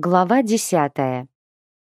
Глава десятая.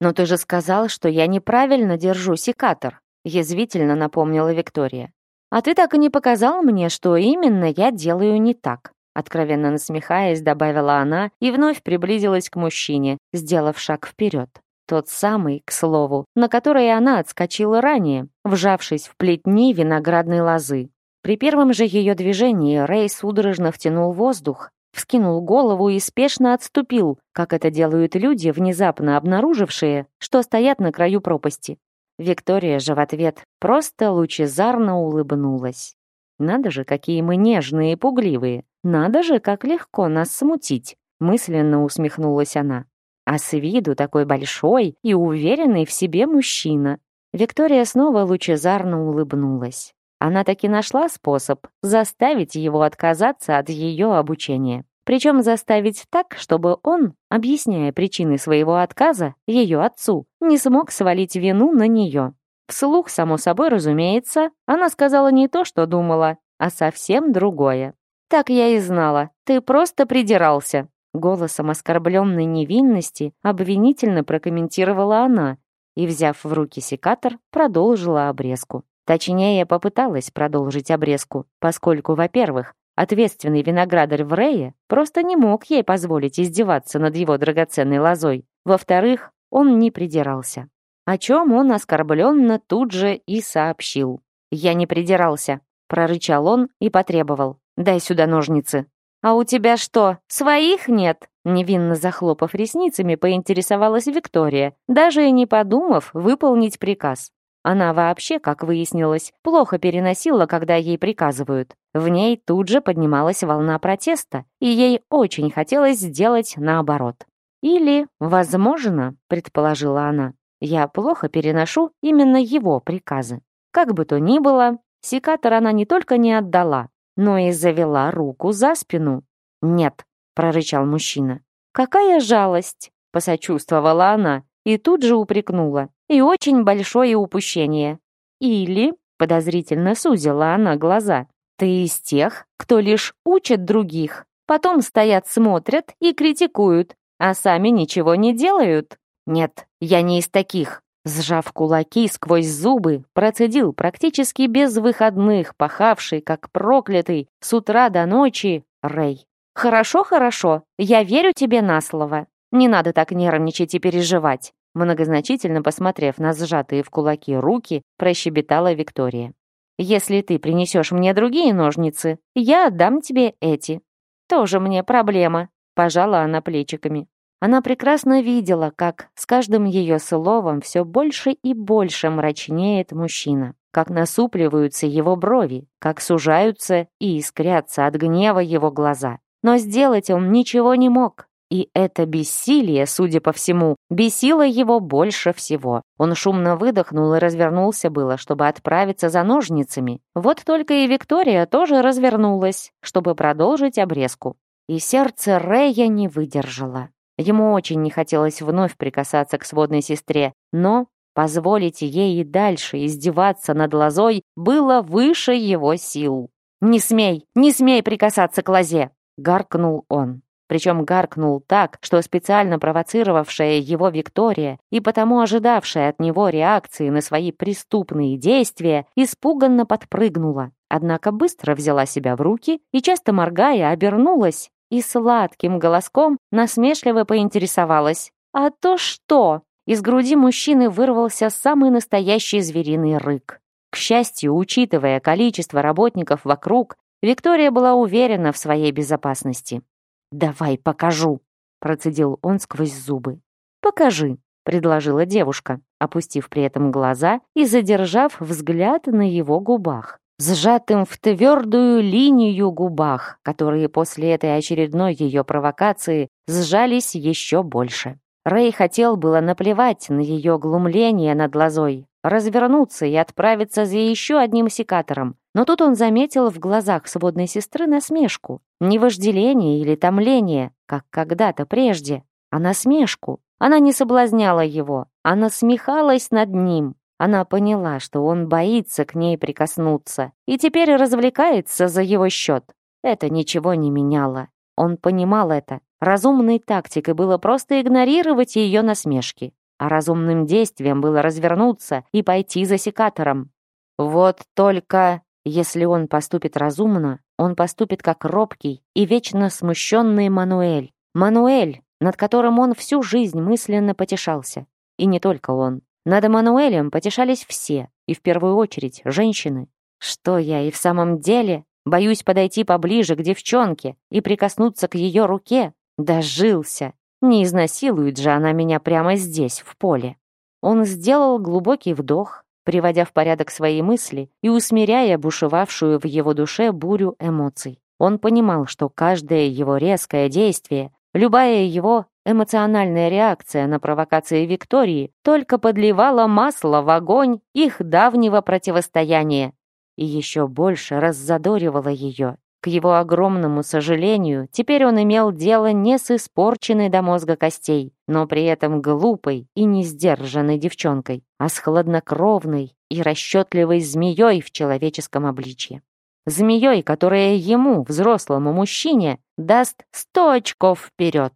«Но ты же сказал, что я неправильно держу секатор», язвительно напомнила Виктория. «А ты так и не показал мне, что именно я делаю не так», откровенно насмехаясь, добавила она и вновь приблизилась к мужчине, сделав шаг вперед. Тот самый, к слову, на который она отскочила ранее, вжавшись в плетни виноградной лозы. При первом же ее движении Рэй судорожно втянул воздух, вскинул голову и спешно отступил, как это делают люди, внезапно обнаружившие, что стоят на краю пропасти. Виктория же в ответ просто лучезарно улыбнулась. «Надо же, какие мы нежные и пугливые! Надо же, как легко нас смутить!» мысленно усмехнулась она. А с виду такой большой и уверенный в себе мужчина. Виктория снова лучезарно улыбнулась. Она таки нашла способ заставить его отказаться от ее обучения. Причем заставить так, чтобы он, объясняя причины своего отказа ее отцу, не смог свалить вину на нее. Вслух, само собой, разумеется, она сказала не то, что думала, а совсем другое. «Так я и знала. Ты просто придирался», Голосом оскорбленной невинности обвинительно прокомментировала она и, взяв в руки секатор, продолжила обрезку. Точнее, попыталась продолжить обрезку, поскольку, во-первых, ответственный виноградарь в Рее просто не мог ей позволить издеваться над его драгоценной лозой. Во-вторых, он не придирался. О чем он оскорбленно тут же и сообщил. «Я не придирался», — прорычал он и потребовал. «Дай сюда ножницы». «А у тебя что, своих нет?» Невинно захлопав ресницами, поинтересовалась Виктория, даже и не подумав выполнить приказ. Она вообще, как выяснилось, плохо переносила, когда ей приказывают. В ней тут же поднималась волна протеста, и ей очень хотелось сделать наоборот. «Или, возможно, — предположила она, — я плохо переношу именно его приказы. Как бы то ни было, секатор она не только не отдала, но и завела руку за спину. «Нет», — прорычал мужчина. «Какая жалость!» — посочувствовала она и тут же упрекнула. И очень большое упущение. Или, подозрительно сузила она глаза, ты из тех, кто лишь учит других, потом стоят, смотрят и критикуют, а сами ничего не делают. Нет, я не из таких. Сжав кулаки сквозь зубы, процедил практически без выходных, пахавший, как проклятый, с утра до ночи, Рэй. «Хорошо, хорошо, я верю тебе на слово. Не надо так нервничать и переживать», многозначительно посмотрев на сжатые в кулаки руки, прощебетала Виктория. «Если ты принесешь мне другие ножницы, я отдам тебе эти. Тоже мне проблема», — пожала она плечиками. Она прекрасно видела, как с каждым ее словом все больше и больше мрачнеет мужчина, как насупливаются его брови, как сужаются и искрятся от гнева его глаза. Но сделать он ничего не мог, и это бессилие, судя по всему, бесило его больше всего. Он шумно выдохнул и развернулся было, чтобы отправиться за ножницами. Вот только и Виктория тоже развернулась, чтобы продолжить обрезку. И сердце Рея не выдержало. Ему очень не хотелось вновь прикасаться к сводной сестре, но позволить ей и дальше издеваться над лозой было выше его сил. «Не смей, не смей прикасаться к лозе!» — гаркнул он. Причем гаркнул так, что специально провоцировавшая его Виктория и потому ожидавшая от него реакции на свои преступные действия испуганно подпрыгнула. Однако быстро взяла себя в руки и, часто моргая, обернулась и сладким голоском насмешливо поинтересовалась. «А то что?» Из груди мужчины вырвался самый настоящий звериный рык. К счастью, учитывая количество работников вокруг, Виктория была уверена в своей безопасности. «Давай покажу!» — процедил он сквозь зубы. «Покажи!» — предложила девушка, опустив при этом глаза и задержав взгляд на его губах сжатым в твердую линию губах, которые после этой очередной ее провокации сжались еще больше. Рэй хотел было наплевать на ее глумление над лозой, развернуться и отправиться за еще одним секатором, но тут он заметил в глазах сводной сестры насмешку. Не вожделение или томление, как когда-то прежде, а насмешку. Она не соблазняла его, она смехалась над ним. Она поняла, что он боится к ней прикоснуться и теперь развлекается за его счет. Это ничего не меняло. Он понимал это. Разумной тактикой было просто игнорировать ее насмешки, а разумным действием было развернуться и пойти за секатором. Вот только если он поступит разумно, он поступит как робкий и вечно смущенный Мануэль. Мануэль, над которым он всю жизнь мысленно потешался. И не только он. Над Мануэлем потешались все, и в первую очередь женщины. Что я и в самом деле? Боюсь подойти поближе к девчонке и прикоснуться к ее руке. Дожился. Не изнасилует же она меня прямо здесь, в поле. Он сделал глубокий вдох, приводя в порядок свои мысли и усмиряя бушевавшую в его душе бурю эмоций. Он понимал, что каждое его резкое действие, любая его эмоциональная реакция на провокации Виктории только подливала масло в огонь их давнего противостояния и еще больше раззадоривала ее к его огромному сожалению, теперь он имел дело не с испорченной до мозга костей, но при этом глупой и несдержанной девчонкой, а с хладнокровной и расчетливой змеей в человеческом обличье. Змеей, которая ему, взрослому мужчине, даст сто очков вперед.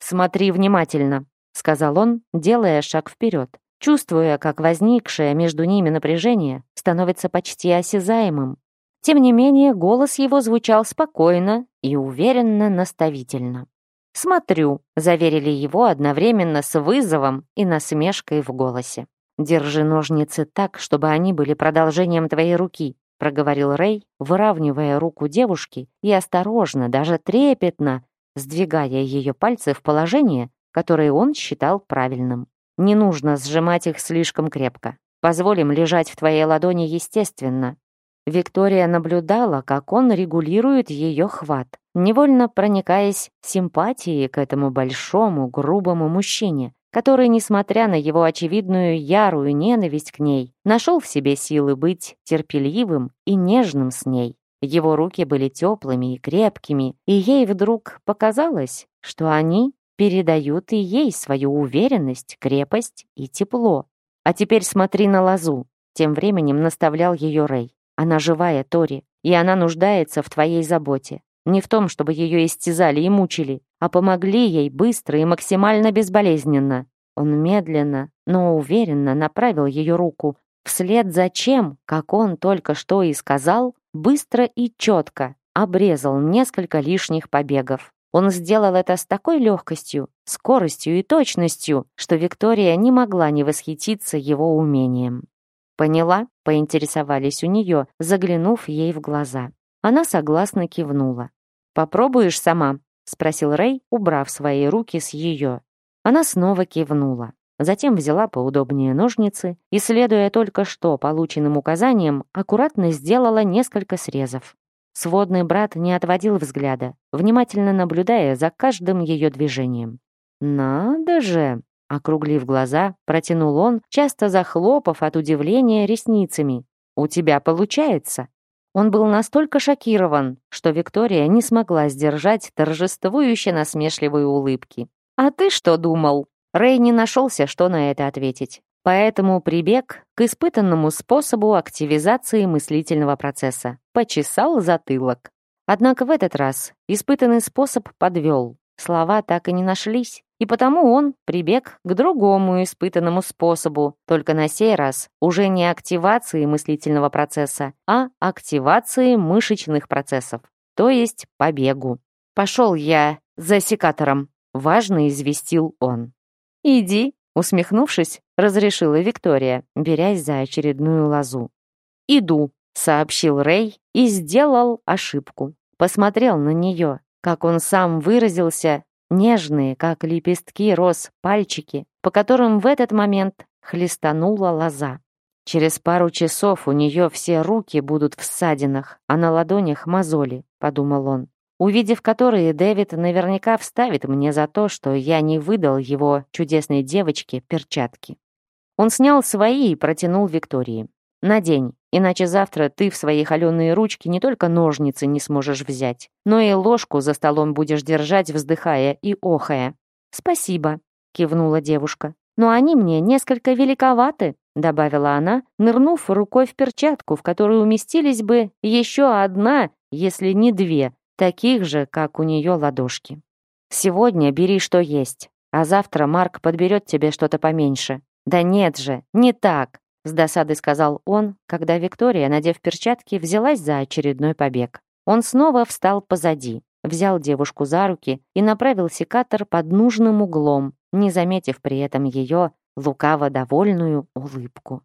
«Смотри внимательно», — сказал он, делая шаг вперед, чувствуя, как возникшее между ними напряжение становится почти осязаемым. Тем не менее, голос его звучал спокойно и уверенно-наставительно. «Смотрю», — заверили его одновременно с вызовом и насмешкой в голосе. «Держи ножницы так, чтобы они были продолжением твоей руки», — проговорил Рэй, выравнивая руку девушки и осторожно, даже трепетно, сдвигая ее пальцы в положение, которое он считал правильным. «Не нужно сжимать их слишком крепко. Позволим лежать в твоей ладони естественно, Виктория наблюдала, как он регулирует ее хват, невольно проникаясь симпатией к этому большому, грубому мужчине, который, несмотря на его очевидную ярую ненависть к ней, нашел в себе силы быть терпеливым и нежным с ней. Его руки были теплыми и крепкими, и ей вдруг показалось, что они передают и ей свою уверенность, крепость и тепло. «А теперь смотри на лозу», — тем временем наставлял ее Рэй. Она живая, Тори, и она нуждается в твоей заботе. Не в том, чтобы ее истязали и мучили, а помогли ей быстро и максимально безболезненно. Он медленно, но уверенно направил ее руку, вслед за чем, как он только что и сказал, быстро и четко обрезал несколько лишних побегов. Он сделал это с такой легкостью, скоростью и точностью, что Виктория не могла не восхититься его умением. «Поняла?» — поинтересовались у нее, заглянув ей в глаза. Она согласно кивнула. «Попробуешь сама?» — спросил Рэй, убрав свои руки с ее. Она снова кивнула. Затем взяла поудобнее ножницы и, следуя только что полученным указаниям, аккуратно сделала несколько срезов. Сводный брат не отводил взгляда, внимательно наблюдая за каждым ее движением. «Надо же!» Округлив глаза, протянул он, часто захлопав от удивления ресницами. «У тебя получается!» Он был настолько шокирован, что Виктория не смогла сдержать торжествующе насмешливые улыбки. «А ты что думал?» Рэй не нашелся, что на это ответить. Поэтому прибег к испытанному способу активизации мыслительного процесса. Почесал затылок. Однако в этот раз испытанный способ подвел. Слова так и не нашлись и потому он прибег к другому испытанному способу, только на сей раз уже не активации мыслительного процесса, а активации мышечных процессов, то есть побегу. «Пошел я за секатором», — важно известил он. «Иди», — усмехнувшись, разрешила Виктория, берясь за очередную лозу. «Иду», — сообщил Рэй и сделал ошибку. Посмотрел на нее, как он сам выразился, Нежные, как лепестки роз, пальчики, по которым в этот момент хлестанула лоза. Через пару часов у нее все руки будут в ссадинах, а на ладонях мозоли, подумал он, увидев которые, Дэвид наверняка вставит мне за то, что я не выдал его чудесной девочке перчатки. Он снял свои и протянул Виктории. «Надень, Иначе завтра ты в свои холеные ручки не только ножницы не сможешь взять, но и ложку за столом будешь держать, вздыхая и охая». «Спасибо», — кивнула девушка. «Но они мне несколько великоваты», — добавила она, нырнув рукой в перчатку, в которой уместились бы еще одна, если не две, таких же, как у нее ладошки. «Сегодня бери, что есть, а завтра Марк подберет тебе что-то поменьше». «Да нет же, не так. С досадой сказал он, когда Виктория, надев перчатки, взялась за очередной побег. Он снова встал позади, взял девушку за руки и направил секатор под нужным углом, не заметив при этом ее лукаво довольную улыбку.